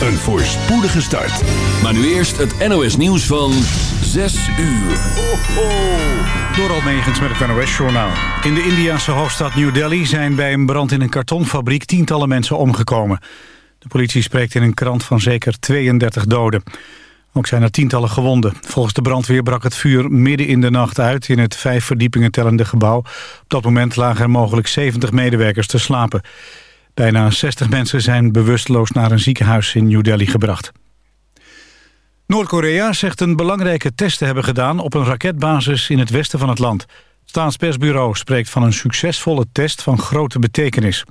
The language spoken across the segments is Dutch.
een voorspoedige start. Maar nu eerst het NOS nieuws van 6 uur. Ho, ho. Door Almegens met het NOS-journaal. In de Indiase hoofdstad New Delhi zijn bij een brand in een kartonfabriek tientallen mensen omgekomen. De politie spreekt in een krant van zeker 32 doden. Ook zijn er tientallen gewonden. Volgens de brandweer brak het vuur midden in de nacht uit... in het vijf verdiepingen tellende gebouw. Op dat moment lagen er mogelijk 70 medewerkers te slapen. Bijna 60 mensen zijn bewusteloos naar een ziekenhuis in New Delhi gebracht. Noord-Korea zegt een belangrijke test te hebben gedaan... op een raketbasis in het westen van het land. Staatspersbureau spreekt van een succesvolle test van grote betekenis.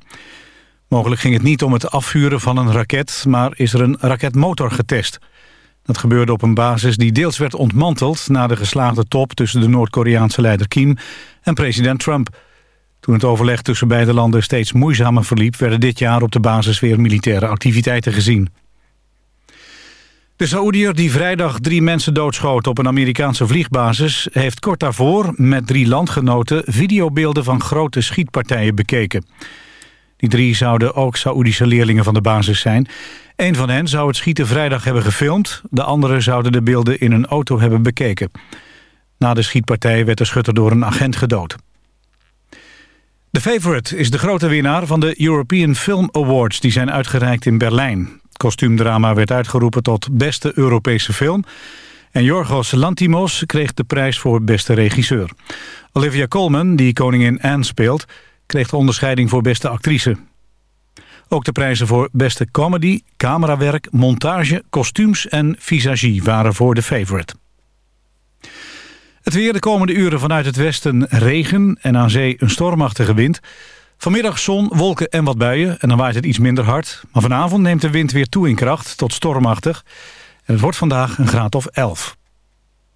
Mogelijk ging het niet om het afvuren van een raket... maar is er een raketmotor getest... Dat gebeurde op een basis die deels werd ontmanteld... na de geslaagde top tussen de Noord-Koreaanse leider Kim en president Trump. Toen het overleg tussen beide landen steeds moeizamer verliep... werden dit jaar op de basis weer militaire activiteiten gezien. De Saoediër die vrijdag drie mensen doodschoot op een Amerikaanse vliegbasis... heeft kort daarvoor met drie landgenoten videobeelden van grote schietpartijen bekeken. Die drie zouden ook Saoedische leerlingen van de basis zijn... Een van hen zou het schieten vrijdag hebben gefilmd. De anderen zouden de beelden in een auto hebben bekeken. Na de schietpartij werd de schutter door een agent gedood. The Favorite is de grote winnaar van de European Film Awards... die zijn uitgereikt in Berlijn. Kostuumdrama werd uitgeroepen tot beste Europese film... en Yorgos Lantimos kreeg de prijs voor beste regisseur. Olivia Colman, die koningin Anne speelt... kreeg de onderscheiding voor beste actrice. Ook de prijzen voor beste comedy, camerawerk, montage, kostuums en visagie waren voor de favorite. Het weer de komende uren vanuit het westen regen en aan zee een stormachtige wind. Vanmiddag zon, wolken en wat buien en dan waait het iets minder hard. Maar vanavond neemt de wind weer toe in kracht tot stormachtig. En het wordt vandaag een graad of 11.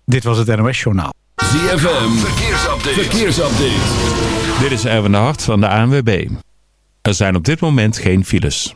Dit was het NOS Journaal. ZFM, verkeersupdate. verkeersupdate. Dit is Erwin de Hart van de ANWB. Er zijn op dit moment geen files.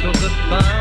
So goodbye.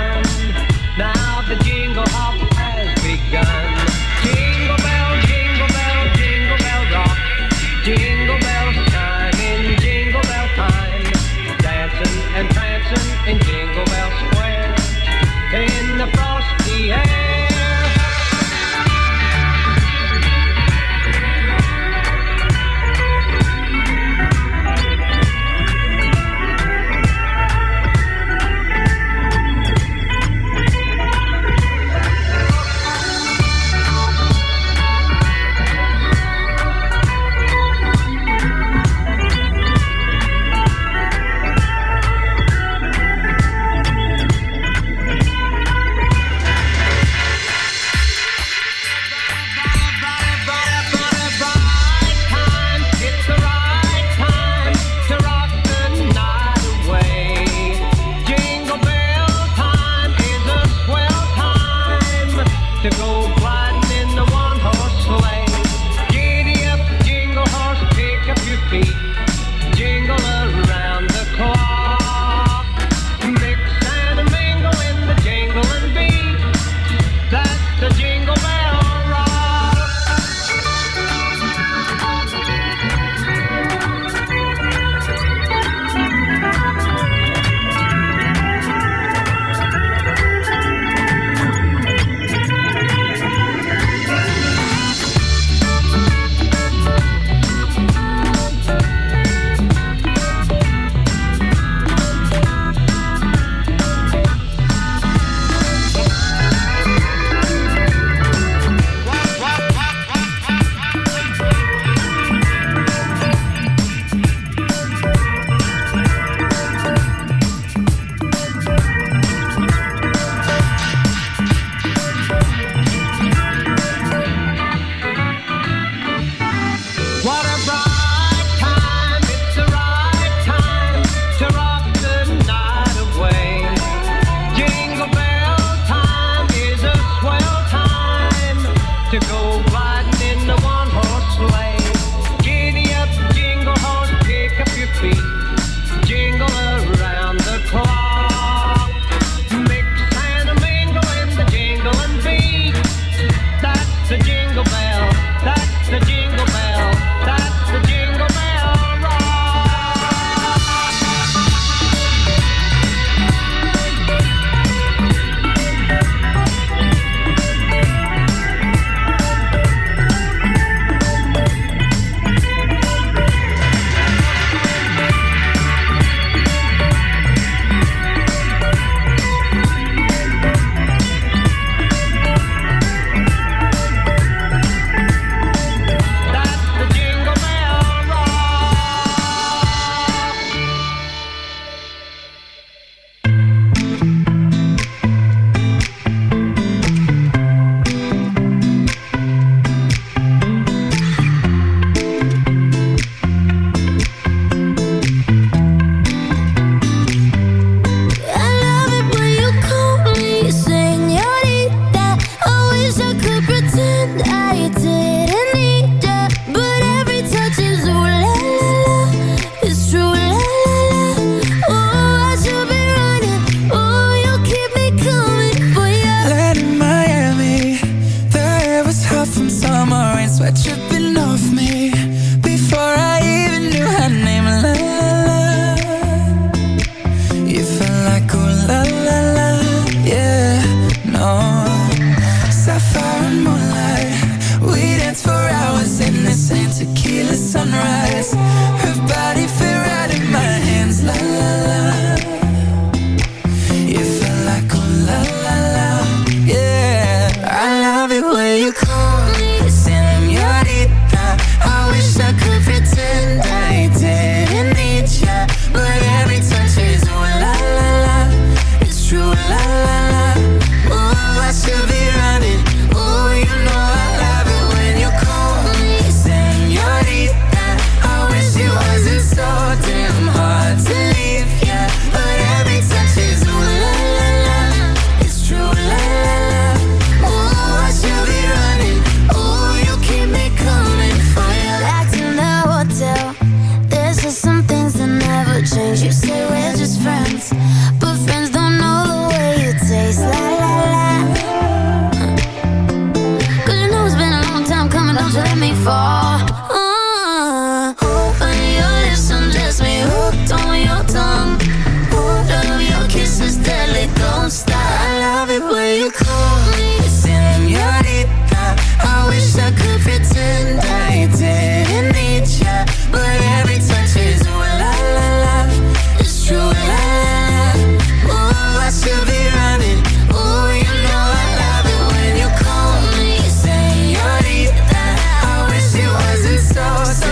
So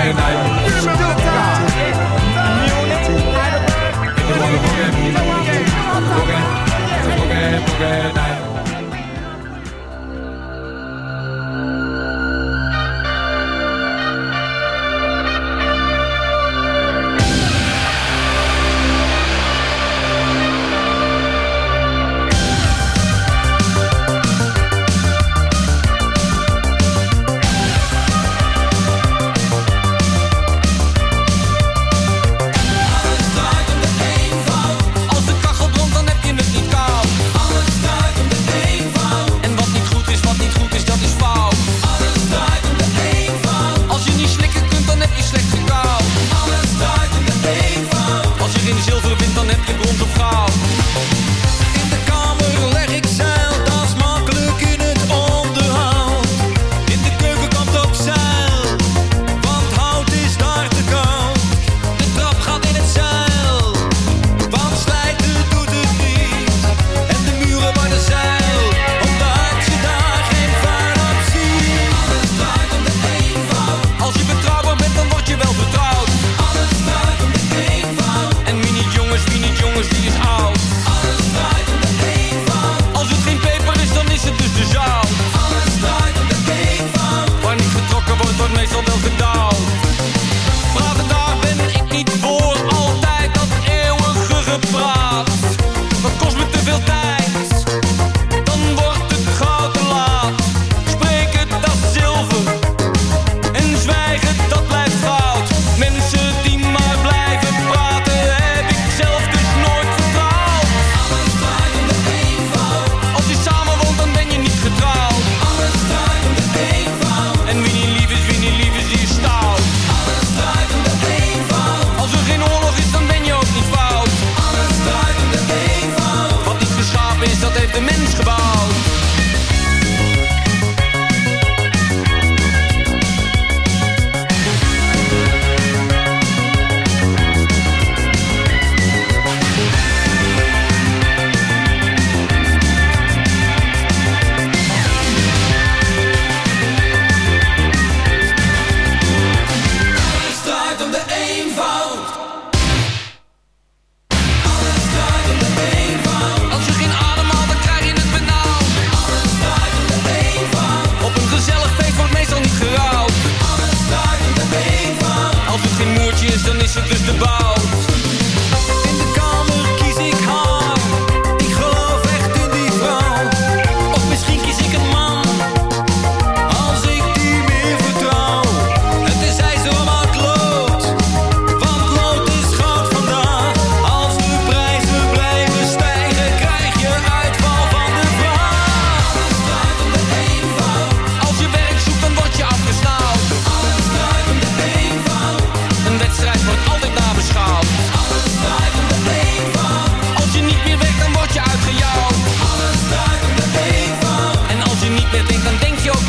Friday night.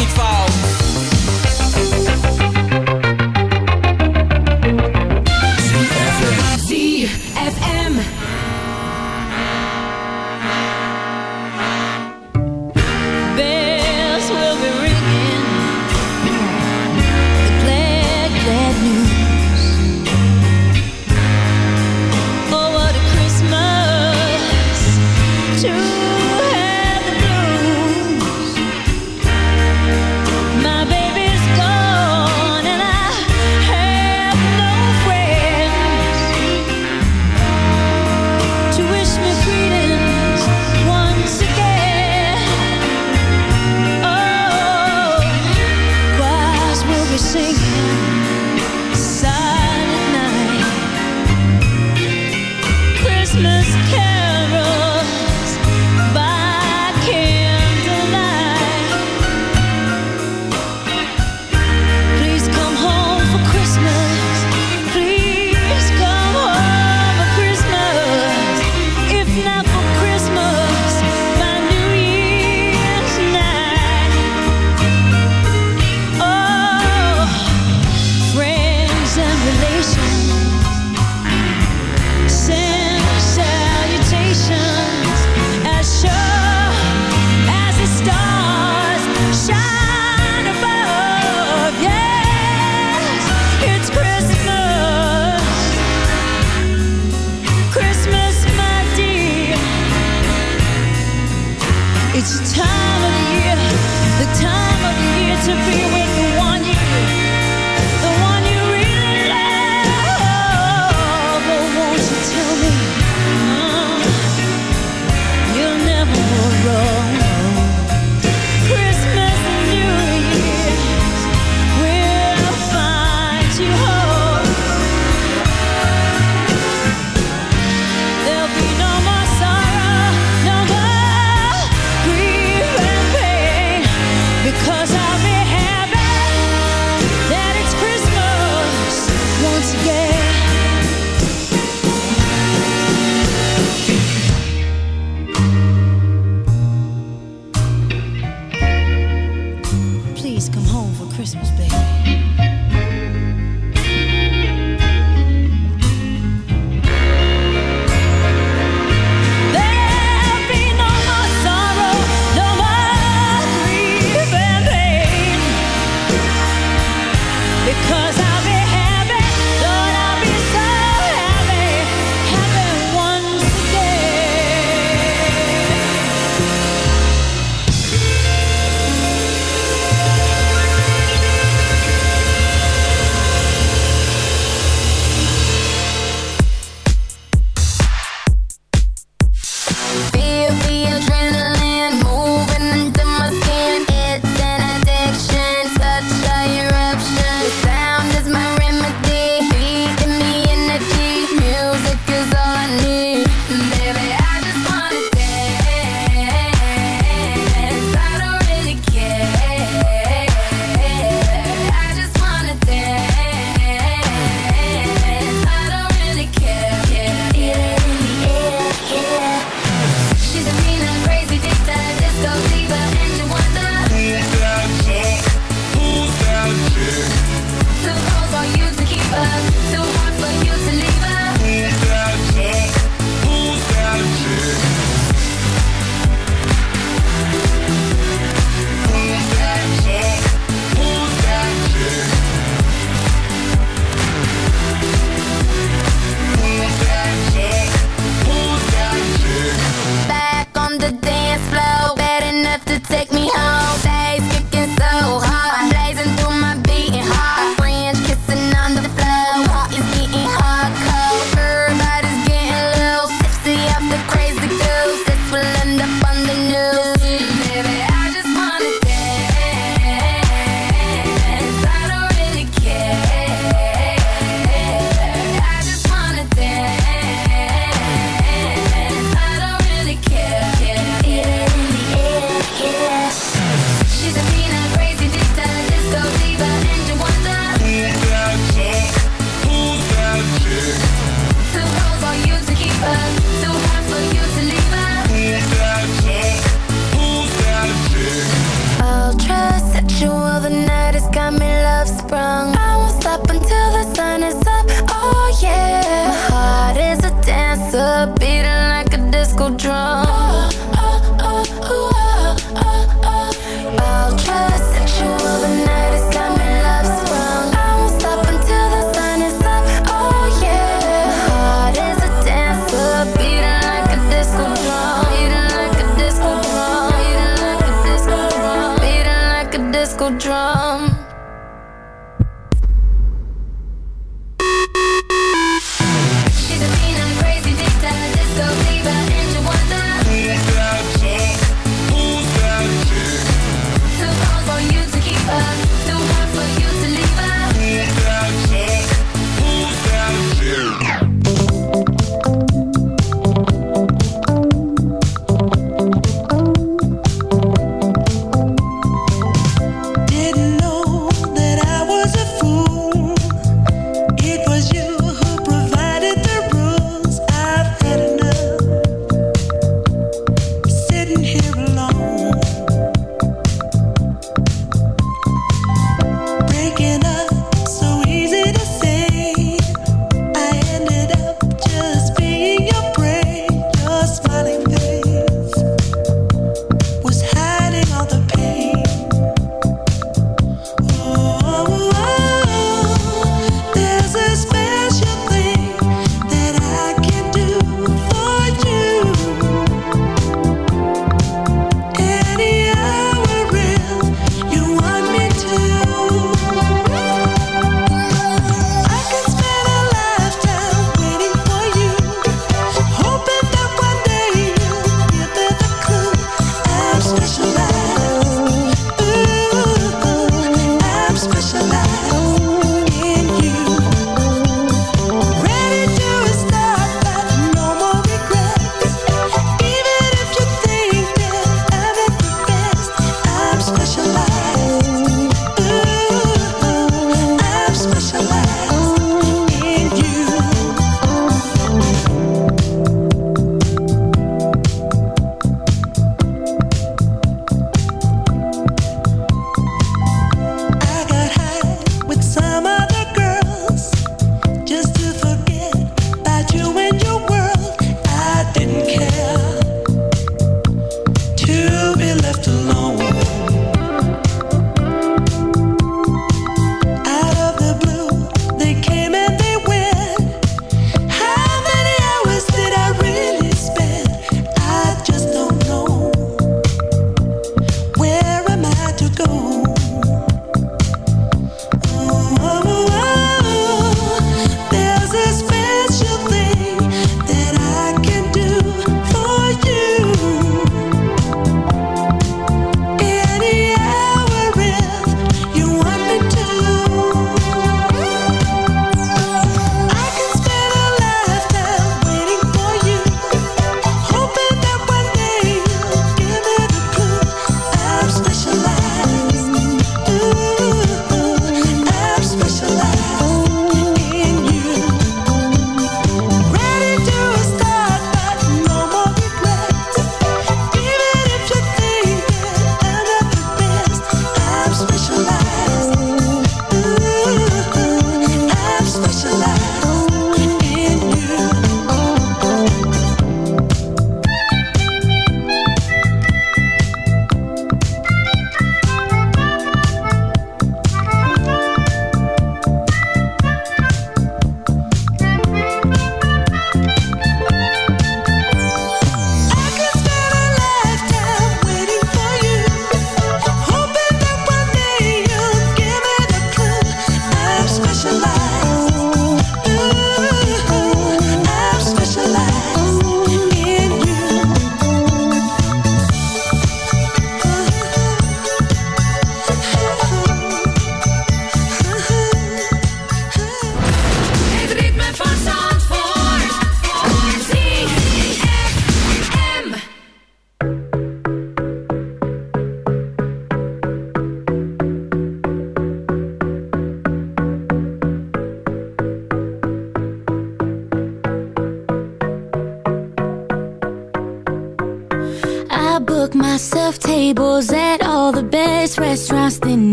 Denk je ook niet fout.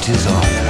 Light is on.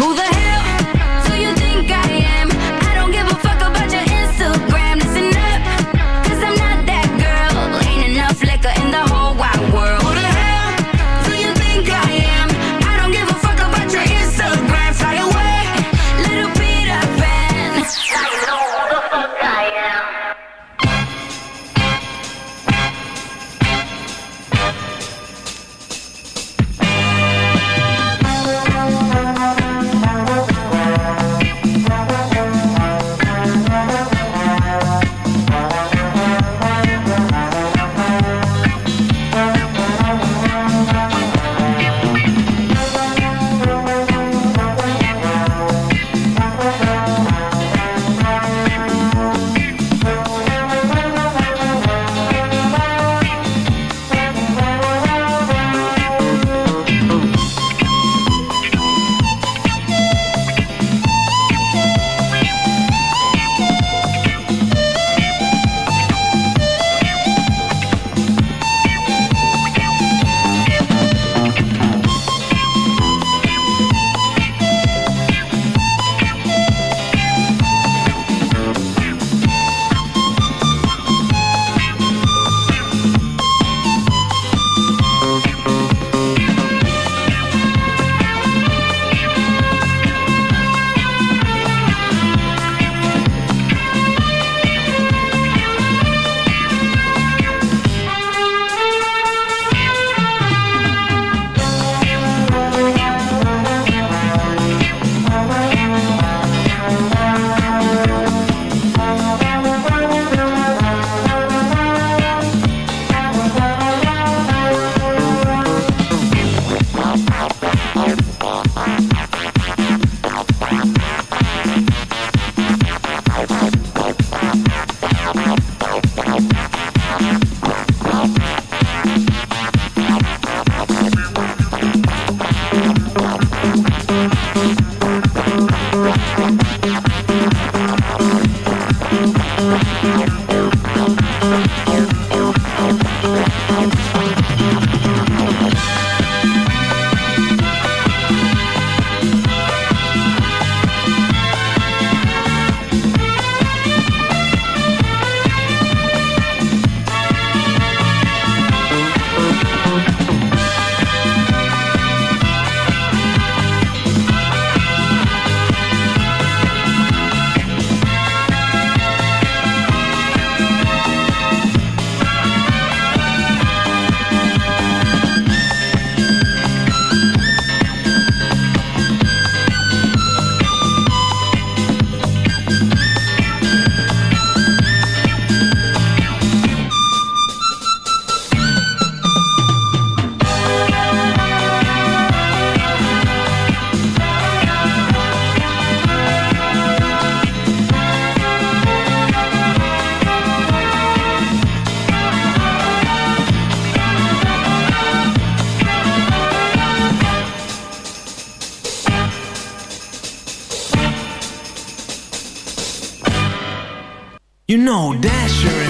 no dasher.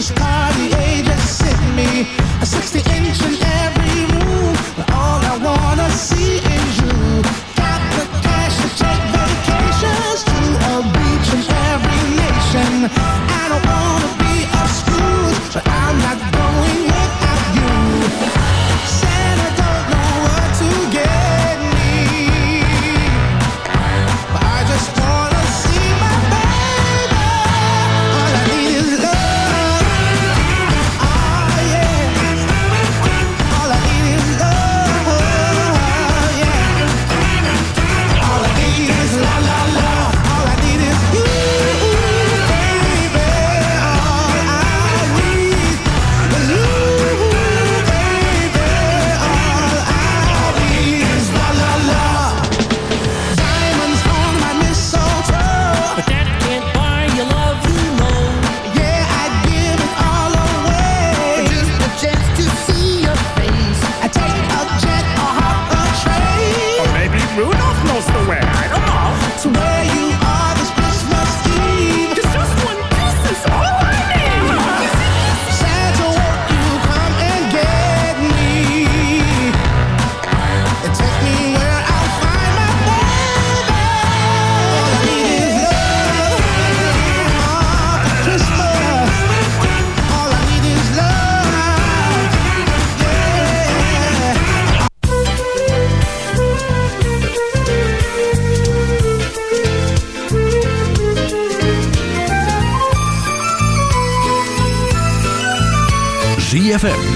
this party ain't just me.